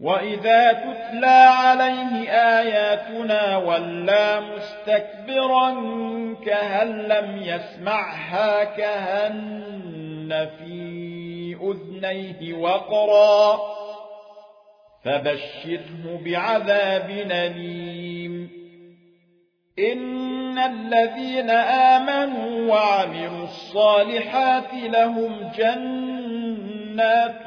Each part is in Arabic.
وإذا تتلى عليه آياتنا ولا مستكبرا كهن لم يسمعها كهن في أذنيه وقرا فبشره بعذاب أليم إن الذين آمنوا وعملوا الصالحات لهم جنات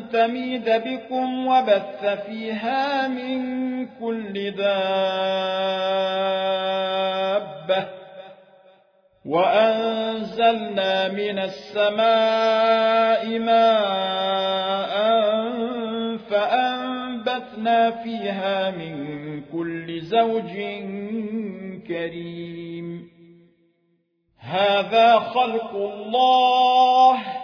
تميد بكم وبث فيها من كل دابة وأنزلنا من السماء ماء فأنبتنا فيها من كل زوج كريم. هذا خلق الله.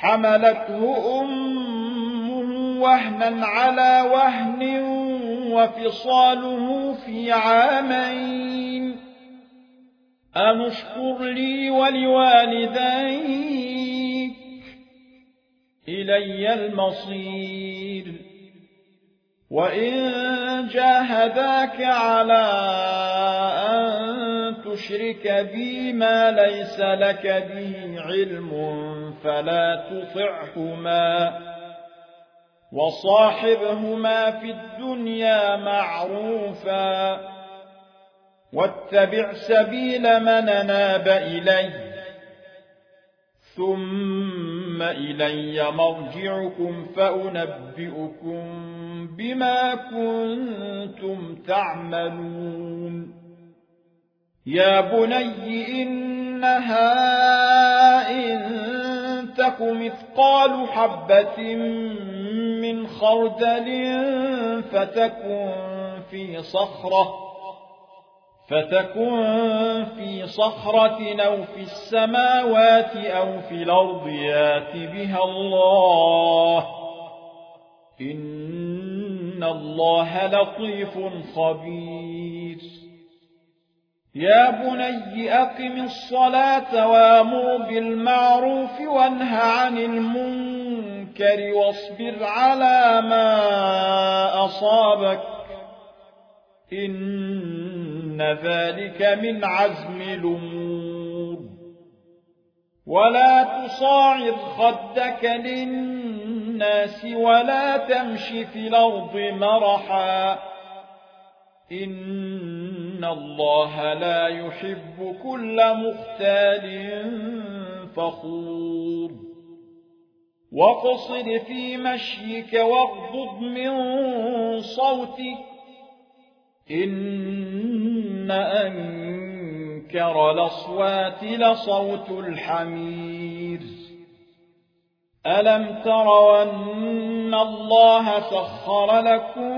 حملته أمه وهنا على وهن وفصاله في عامين. أنشكر لي ولوالديك إلي المصير. وإن جاهداك على أن تشرك بي ما ليس لك به علم. فلا تطعهما وصاحبهما في الدنيا معروفا واتبع سبيل من ناب إلي ثم إلي مرجعكم فأنبئكم بما كنتم تعملون يا بني إنها إن تك مثقال حبة من خردل فتكن في صخرة فتكن في صخرة أو في السماوات أو في الأرض يات بها الله. إن الله لطيف خبير. يا بني أقم الصلاة وأمر بالمعروف وانه عن المنكر واصبر على ما أصابك إن ذلك من عزم الأمور. ولا تصاعد خدك للناس ولا تمش في الأرض مرحا. إن الله لا يحب كل مختال فخور واقصد في مشيك واغضض من صوتك إن أنكر الأصوات لصوت الحمير ألم تروا أن الله سخر لكم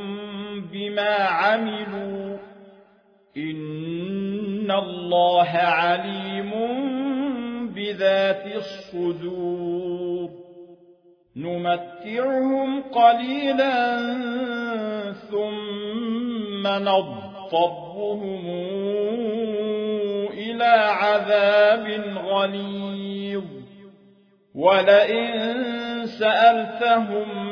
بما عملوا. إن الله عليم بذات الصدور. نمتعهم قليلا ثم نضطرهم إلى عذاب غليظ. ولئن سألتهم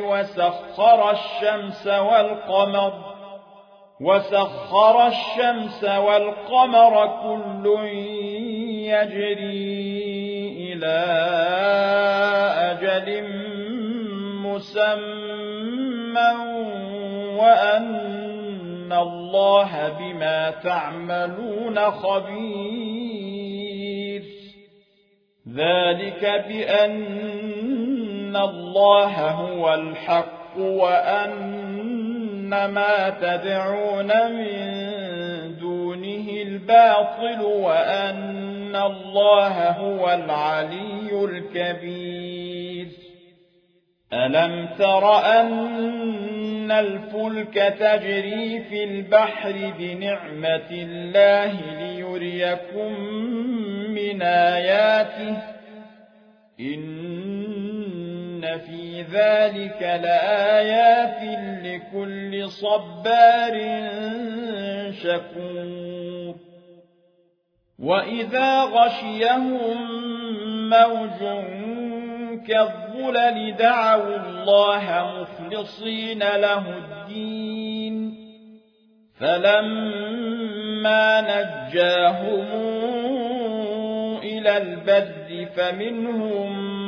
وسخر الشمس والقمر وسخر الشمس والقمر كل يجري إلى أجل مسمى وأن الله بما تعملون خبير. ذلك بأن الله هو الحق وأن ما تدعون من دونه الباطل وأن الله هو العلي الكبير ألم تر أن إن الفلك تجري في البحر بنعمة الله ليريكم من آياته إن في ذلك لآيات لكل صبار شكور وإذا غشيهم موج كالظلل دعوا الله مخلصين له الدين فلما نجاهم إلى البر فمنهم